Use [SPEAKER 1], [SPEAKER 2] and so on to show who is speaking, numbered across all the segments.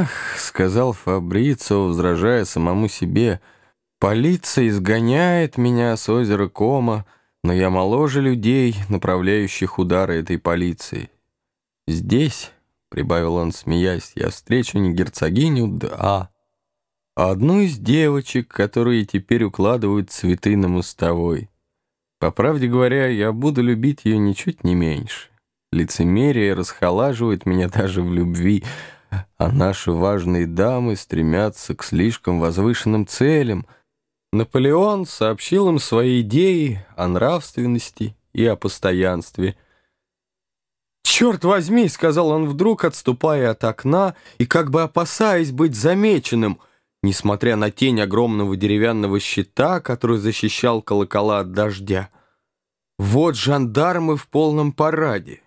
[SPEAKER 1] «Ах», — сказал Фабрицио, возражая самому себе, «полиция изгоняет меня с озера Кома, но я моложе людей, направляющих удары этой полиции. Здесь, — прибавил он, смеясь, — я встречу не герцогиню, да, а одну из девочек, которые теперь укладывают цветы на мостовой. По правде говоря, я буду любить ее ничуть не меньше. Лицемерие расхолаживает меня даже в любви, а наши важные дамы стремятся к слишком возвышенным целям. Наполеон сообщил им свои идеи о нравственности и о постоянстве. «Черт возьми!» — сказал он вдруг, отступая от окна и как бы опасаясь быть замеченным, несмотря на тень огромного деревянного щита, который защищал колокола от дождя. «Вот жандармы в полном параде!»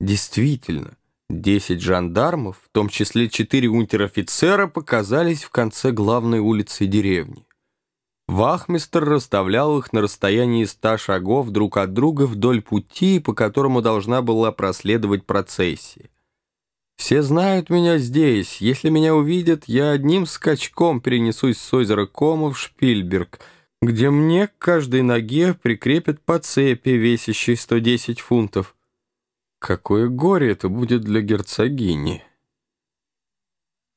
[SPEAKER 1] Действительно, Десять жандармов, в том числе четыре унтер-офицера, показались в конце главной улицы деревни. Вахмистр расставлял их на расстоянии ста шагов друг от друга вдоль пути, по которому должна была проследовать процессия. «Все знают меня здесь. Если меня увидят, я одним скачком перенесусь с озера Кома в Шпильберг, где мне к каждой ноге прикрепят по цепи, весящей 110 фунтов». Какое горе это будет для герцогини.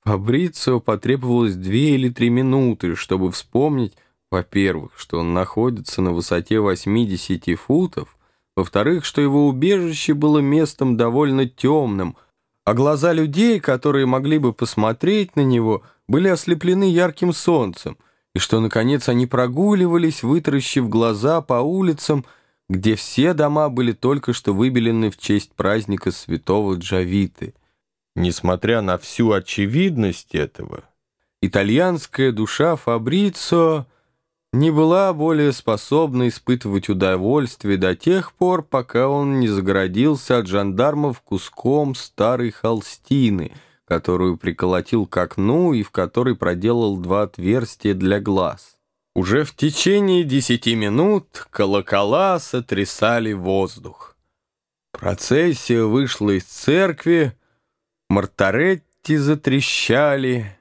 [SPEAKER 1] Фабрицио потребовалось две или три минуты, чтобы вспомнить, во-первых, что он находится на высоте 80 футов, во-вторых, что его убежище было местом довольно темным, а глаза людей, которые могли бы посмотреть на него, были ослеплены ярким солнцем, и что, наконец, они прогуливались, вытаращив глаза по улицам, где все дома были только что выбелены в честь праздника святого Джавиты. Несмотря на всю очевидность этого, итальянская душа Фабрицо не была более способна испытывать удовольствие до тех пор, пока он не загородился от жандармов куском старой холстины, которую приколотил к окну и в которой проделал два отверстия для глаз. Уже в течение десяти минут колокола сотрясали воздух. Процессия вышла из церкви, мартаретти затрещали.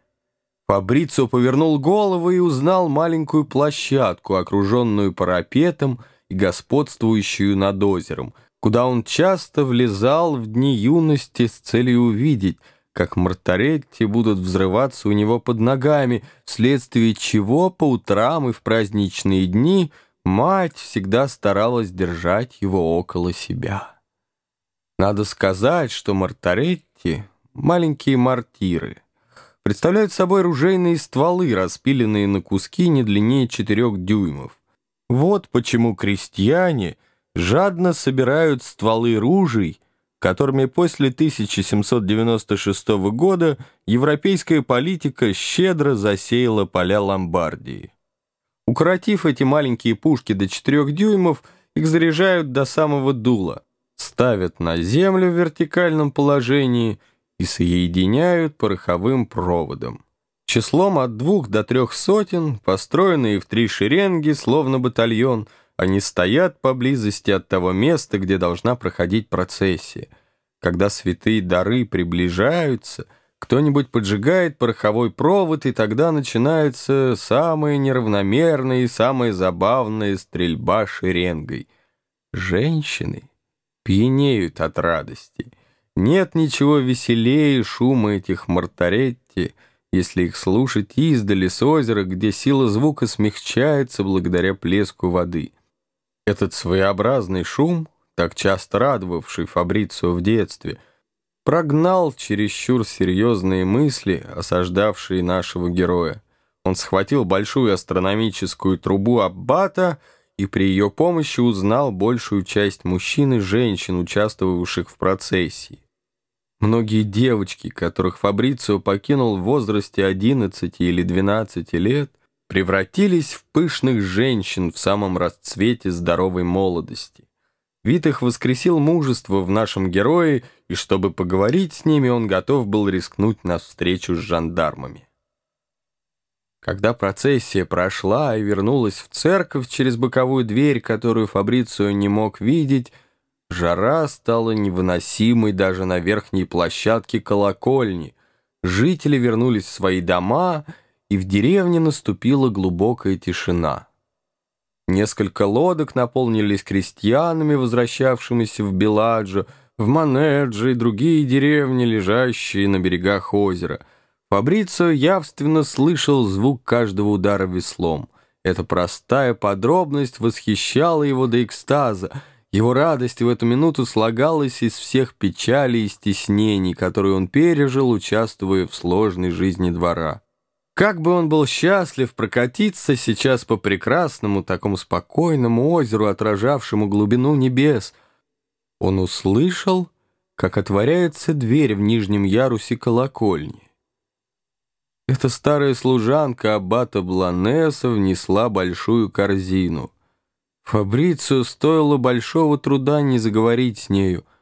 [SPEAKER 1] Фабрицио повернул голову и узнал маленькую площадку, окруженную парапетом и господствующую над озером, куда он часто влезал в дни юности с целью увидеть — как мартаретти будут взрываться у него под ногами, вследствие чего по утрам и в праздничные дни мать всегда старалась держать его около себя. Надо сказать, что мартаретти — маленькие мартиры — представляют собой ружейные стволы, распиленные на куски не длиннее четырех дюймов. Вот почему крестьяне жадно собирают стволы ружей которыми после 1796 года европейская политика щедро засеяла поля Ломбардии. Укоротив эти маленькие пушки до 4 дюймов, их заряжают до самого дула, ставят на землю в вертикальном положении и соединяют пороховым проводом. Числом от двух до трех сотен, построенные в три шеренги, словно батальон – они стоят поблизости от того места, где должна проходить процессия. Когда святые дары приближаются, кто-нибудь поджигает пороховой провод, и тогда начинается самая неравномерная и самая забавная стрельба шеренгой. Женщины пьянеют от радости. Нет ничего веселее шума этих мартаретти, если их слушать издали с озера, где сила звука смягчается благодаря плеску воды. Этот своеобразный шум, так часто радовавший Фабрицию в детстве, прогнал чересчур серьезные мысли, осаждавшие нашего героя. Он схватил большую астрономическую трубу Аббата и при ее помощи узнал большую часть мужчин и женщин, участвовавших в процессии. Многие девочки, которых Фабрицио покинул в возрасте 11 или 12 лет – превратились в пышных женщин в самом расцвете здоровой молодости. Вид их воскресил мужество в нашем герое, и чтобы поговорить с ними, он готов был рискнуть на встречу с жандармами. Когда процессия прошла и вернулась в церковь через боковую дверь, которую Фабрицио не мог видеть, жара стала невыносимой даже на верхней площадке колокольни, жители вернулись в свои дома, и в деревне наступила глубокая тишина. Несколько лодок наполнились крестьянами, возвращавшимися в Беладжо, в Манеджи и другие деревни, лежащие на берегах озера. Фабрицио явственно слышал звук каждого удара веслом. Эта простая подробность восхищала его до экстаза. Его радость в эту минуту слагалась из всех печалей и стеснений, которые он пережил, участвуя в сложной жизни двора. Как бы он был счастлив прокатиться сейчас по прекрасному, такому спокойному озеру, отражавшему глубину небес. Он услышал, как отворяется дверь в нижнем ярусе колокольни. Эта старая служанка аббата Бланеса внесла большую корзину. Фабрицию стоило большого труда не заговорить с нею —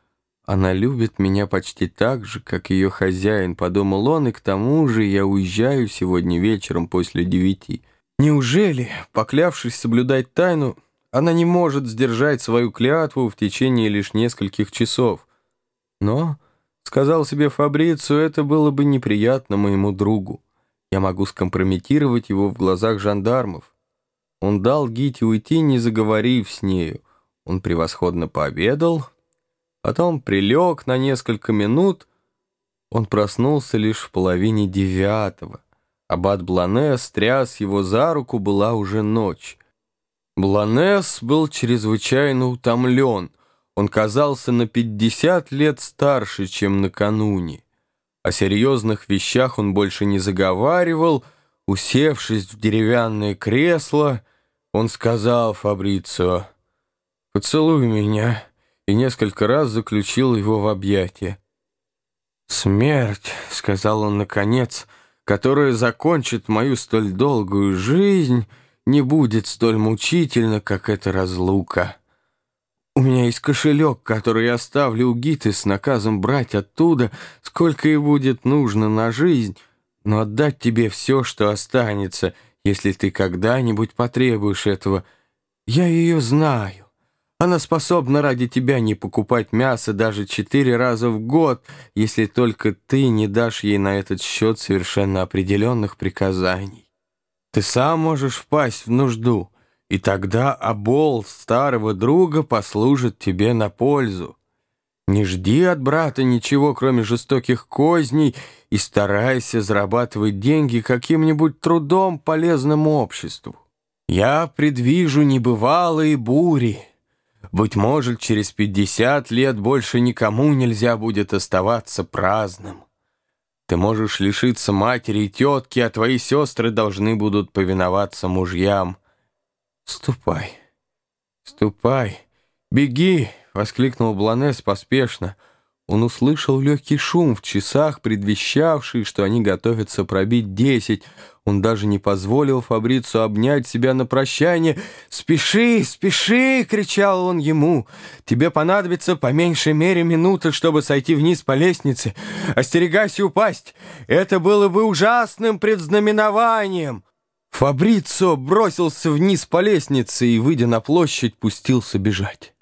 [SPEAKER 1] она любит меня почти так же, как ее хозяин, подумал он, и к тому же я уезжаю сегодня вечером после девяти. Неужели, поклявшись соблюдать тайну, она не может сдержать свою клятву в течение лишь нескольких часов? Но, сказал себе Фабрицу, это было бы неприятно моему другу. Я могу скомпрометировать его в глазах жандармов. Он дал Гите уйти, не заговорив с нею. Он превосходно пообедал, Потом прилег на несколько минут. Он проснулся лишь в половине девятого. Аббат Бланес тряс его за руку, была уже ночь. Бланес был чрезвычайно утомлен. Он казался на пятьдесят лет старше, чем накануне. О серьезных вещах он больше не заговаривал. Усевшись в деревянное кресло, он сказал Фабрицио, «Поцелуй меня» и несколько раз заключил его в объятия. «Смерть», — сказал он наконец, — «которая закончит мою столь долгую жизнь, не будет столь мучительно, как эта разлука. У меня есть кошелек, который я оставлю у Гиты с наказом брать оттуда, сколько и будет нужно на жизнь, но отдать тебе все, что останется, если ты когда-нибудь потребуешь этого. Я ее знаю. Она способна ради тебя не покупать мясо даже четыре раза в год, если только ты не дашь ей на этот счет совершенно определенных приказаний. Ты сам можешь впасть в нужду, и тогда обол старого друга послужит тебе на пользу. Не жди от брата ничего, кроме жестоких козней, и старайся зарабатывать деньги каким-нибудь трудом, полезным обществу. Я предвижу небывалые бури». Быть может, через пятьдесят лет больше никому нельзя будет оставаться праздным. Ты можешь лишиться матери и тетки, а твои сестры должны будут повиноваться мужьям. Ступай, ступай, беги, — воскликнул Бланес поспешно. Он услышал легкий шум в часах, предвещавший, что они готовятся пробить десять. Он даже не позволил Фабрицу обнять себя на прощание. «Спеши, спеши!» — кричал он ему. «Тебе понадобится по меньшей мере минута, чтобы сойти вниз по лестнице. Остерегайся упасть! Это было бы ужасным предзнаменованием!» Фабрицо бросился вниз по лестнице и, выйдя на площадь, пустился бежать.